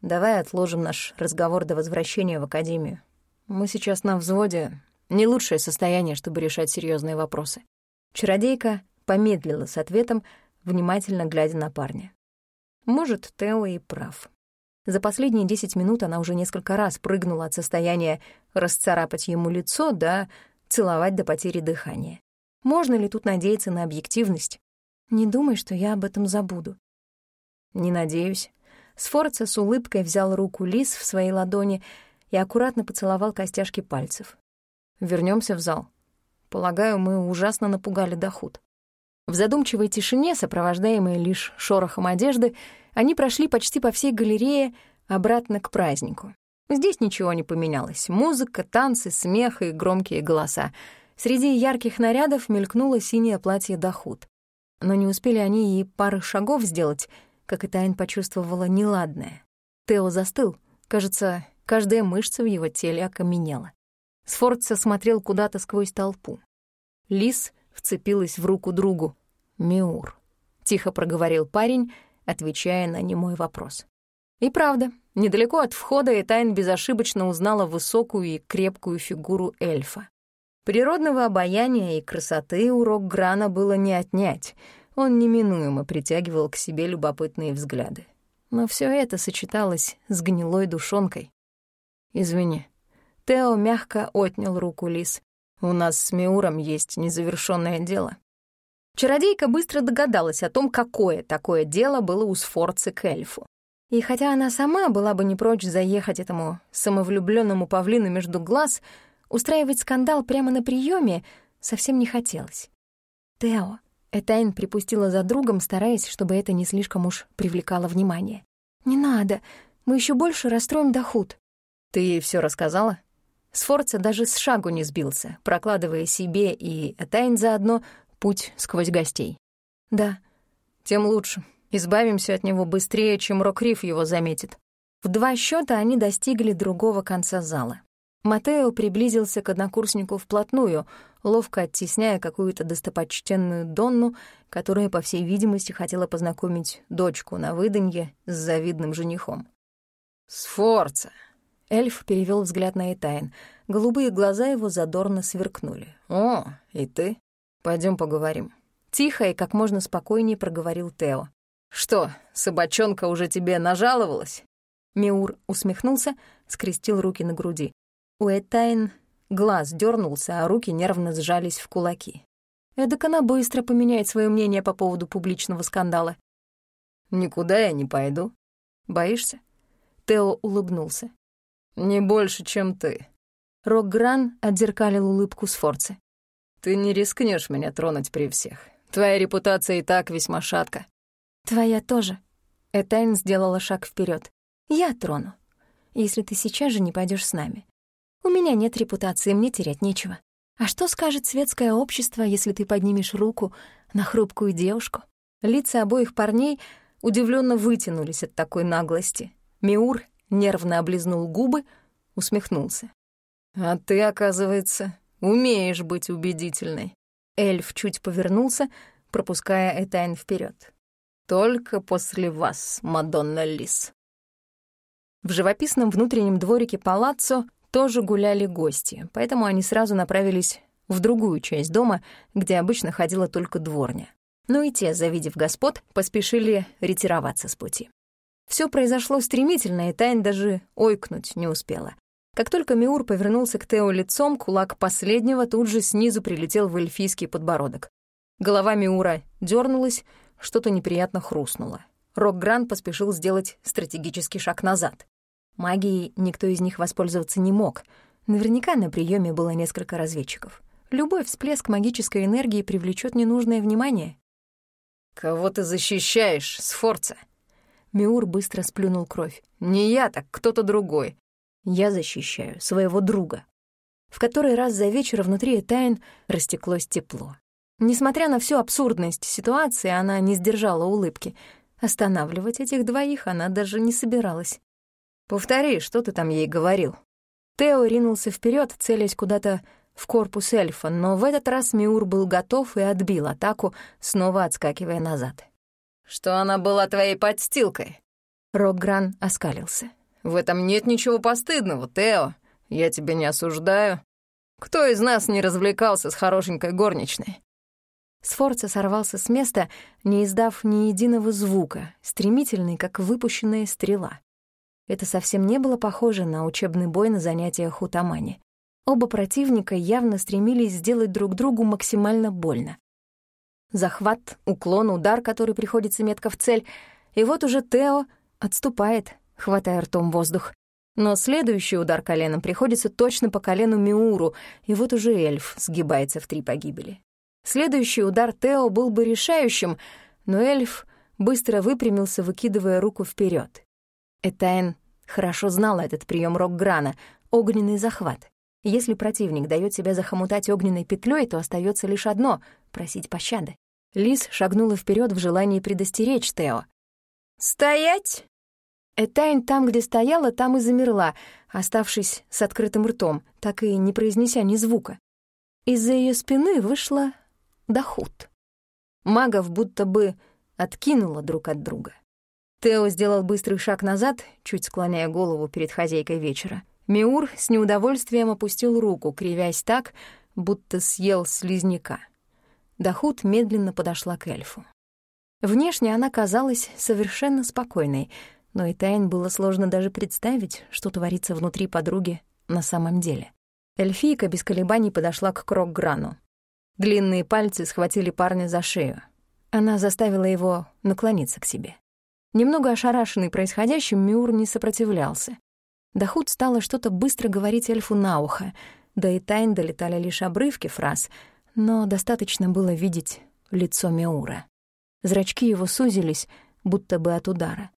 «Давай отложим наш разговор до возвращения в академию. Мы сейчас на взводе, Не лучшее состояние, чтобы решать серьезные вопросы. Чародейка помедлила с ответом, внимательно глядя на парня. Может, Тео и прав. За последние десять минут она уже несколько раз прыгнула от состояния расцарапать ему лицо да целовать до потери дыхания. Можно ли тут надеяться на объективность? Не думай, что я об этом забуду. Не надеюсь. Сфорца с улыбкой взял руку Лис в своей ладони и аккуратно поцеловал костяшки пальцев. Вернемся в зал. Полагаю, мы ужасно напугали Дахут. В задумчивой тишине, сопровождаемой лишь шорохом одежды, они прошли почти по всей галерее обратно к празднику. Здесь ничего не поменялось. Музыка, танцы, смех и громкие голоса. Среди ярких нарядов мелькнуло синее платье Дахут. Но не успели они и пары шагов сделать, как и почувствовала неладное. Тео застыл. Кажется, каждая мышца в его теле окаменела. Сфорца смотрел куда-то сквозь толпу. Лис вцепилась в руку другу. «Миур», — тихо проговорил парень, отвечая на немой вопрос. И правда, недалеко от входа Этайн безошибочно узнала высокую и крепкую фигуру эльфа. Природного обаяния и красоты урок Грана было не отнять, он неминуемо притягивал к себе любопытные взгляды. Но все это сочеталось с гнилой душонкой. «Извини». Тео мягко отнял руку Лис. «У нас с Миуром есть незавершенное дело». Чародейка быстро догадалась о том, какое такое дело было у Сфорцы к эльфу. И хотя она сама была бы не прочь заехать этому самовлюбленному павлину между глаз, устраивать скандал прямо на приеме совсем не хотелось. «Тео», — Этайн припустила за другом, стараясь, чтобы это не слишком уж привлекало внимание. «Не надо, мы еще больше расстроим доход». «Ты ей все рассказала?» Сфорца даже с шагу не сбился, прокладывая себе и Этайн заодно путь сквозь гостей. Да, тем лучше. Избавимся от него быстрее, чем Рокриф его заметит. В два счета они достигли другого конца зала. Матео приблизился к однокурснику вплотную, ловко оттесняя какую-то достопочтенную Донну, которая, по всей видимости, хотела познакомить дочку на выданье с завидным женихом. «Сфорца!» Эльф перевел взгляд на Этайн. Голубые глаза его задорно сверкнули. «О, и ты?» Пойдем поговорим». Тихо и как можно спокойнее проговорил Тео. «Что, собачонка уже тебе нажаловалась?» Миур усмехнулся, скрестил руки на груди. У Этайн глаз дернулся, а руки нервно сжались в кулаки. Эдак она быстро поменяет свое мнение по поводу публичного скандала. «Никуда я не пойду. Боишься?» Тео улыбнулся. «Не больше, чем ты». Рокгран отзеркалил улыбку Сфорцы. Ты не рискнешь меня тронуть при всех. Твоя репутация и так весьма шатка. Твоя тоже. Этайн сделала шаг вперед. Я трону. Если ты сейчас же не пойдешь с нами. У меня нет репутации, мне терять нечего. А что скажет светское общество, если ты поднимешь руку на хрупкую девушку? Лица обоих парней удивленно вытянулись от такой наглости. Миур нервно облизнул губы, усмехнулся. «А ты, оказывается, Умеешь быть убедительной». Эльф чуть повернулся, пропуская Этайн вперед. «Только после вас, Мадонна Лис». В живописном внутреннем дворике палаццо тоже гуляли гости, поэтому они сразу направились в другую часть дома, где обычно ходила только дворня. Ну и те, завидев господ, поспешили ретироваться с пути. Все произошло стремительно, и Тайн даже ойкнуть не успела. Как только Миур повернулся к Тео лицом, кулак последнего тут же снизу прилетел в эльфийский подбородок. Голова Миура дернулась, что-то неприятно хрустнуло. Рокгран поспешил сделать стратегический шаг назад. Магией никто из них воспользоваться не мог. Наверняка на приеме было несколько разведчиков. Любой всплеск магической энергии привлечет ненужное внимание. «Кого ты защищаешь, Сфорца?» Миур быстро сплюнул кровь. «Не я, так кто-то другой. Я защищаю своего друга. В который раз за вечер внутри Этайн растеклось тепло. Несмотря на всю абсурдность ситуации, она не сдержала улыбки. Останавливать этих двоих она даже не собиралась. «Повтори, что ты там ей говорил?» Тео ринулся вперед, целясь куда-то в корпус эльфа, но в этот раз Миур был готов и отбил атаку, снова отскакивая назад. «Что она была твоей подстилкой?» Рокгран оскалился. В этом нет ничего постыдного, Тео. Я тебя не осуждаю. Кто из нас не развлекался с хорошенькой горничной?» Сфорца сорвался с места, не издав ни единого звука, стремительный, как выпущенная стрела. Это совсем не было похоже на учебный бой на занятиях у Тамани. Оба противника явно стремились сделать друг другу максимально больно. Захват, уклон, удар, который приходится метко в цель, и вот уже Тео отступает, хватая ртом воздух. Но следующий удар коленом приходится точно по колену Миуру, и вот уже эльф сгибается в три погибели. Следующий удар Тео был бы решающим, но эльф быстро выпрямился, выкидывая руку вперед. Этайн хорошо знала этот прием Рокграна — огненный захват. Если противник дает себя захомутать огненной петлей, то остается лишь одно — просить пощады. Лис шагнула вперед в желании предостеречь Тео. «Стоять!» Этайн там, где стояла, там и замерла, оставшись с открытым ртом, так и не произнеся ни звука. Из-за ее спины вышла Дахут. Магов будто бы откинуло друг от друга. Тео сделал быстрый шаг назад, чуть склоняя голову перед хозяйкой вечера. Миур с неудовольствием опустил руку, кривясь так, будто съел слизняка. Дахут медленно подошла к эльфу. Внешне она казалась совершенно спокойной, но и Тайн было сложно даже представить, что творится внутри подруги на самом деле. Эльфийка без колебаний подошла к Крокграну. Длинные пальцы схватили парня за шею. Она заставила его наклониться к себе. Немного ошарашенный происходящим, Миур не сопротивлялся. Дахут стала что-то быстро говорить эльфу на ухо, да и тайн долетали лишь обрывки фраз, но достаточно было видеть лицо Миура. Зрачки его сузились, будто бы от удара.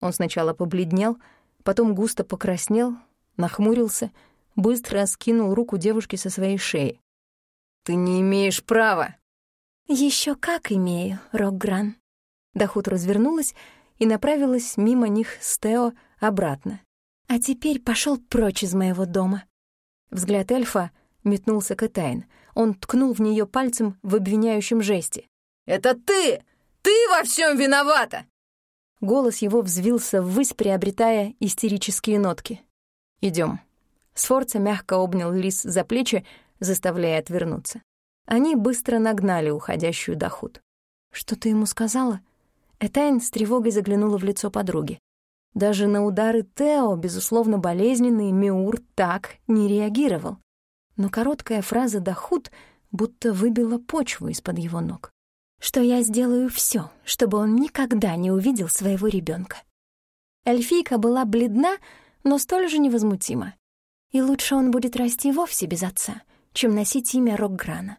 Он сначала побледнел, потом густо покраснел, нахмурился, быстро скинул руку девушки со своей шеи. Ты не имеешь права. Еще как имею, Рокгран. Дахут развернулась и направилась мимо них с Тео обратно. А теперь пошел прочь из моего дома. Взгляд эльфа метнулся к Этайн. Он ткнул в нее пальцем в обвиняющем жесте. «Это ты! Ты во всем виновата!» Голос его взвился ввысь, приобретая истерические нотки. Идем. Сфорца мягко обнял Лис за плечи, заставляя отвернуться. Они быстро нагнали уходящую доход. «Что ты ему сказала?» Этайн с тревогой заглянула в лицо подруги. Даже на удары Тео, безусловно болезненный, Миур так не реагировал. Но короткая фраза «Дахут» будто выбила почву из-под его ног. «Что я сделаю все, чтобы он никогда не увидел своего ребенка. Эльфийка была бледна, но столь же невозмутима. И лучше он будет расти вовсе без отца, чем носить имя Рокграна.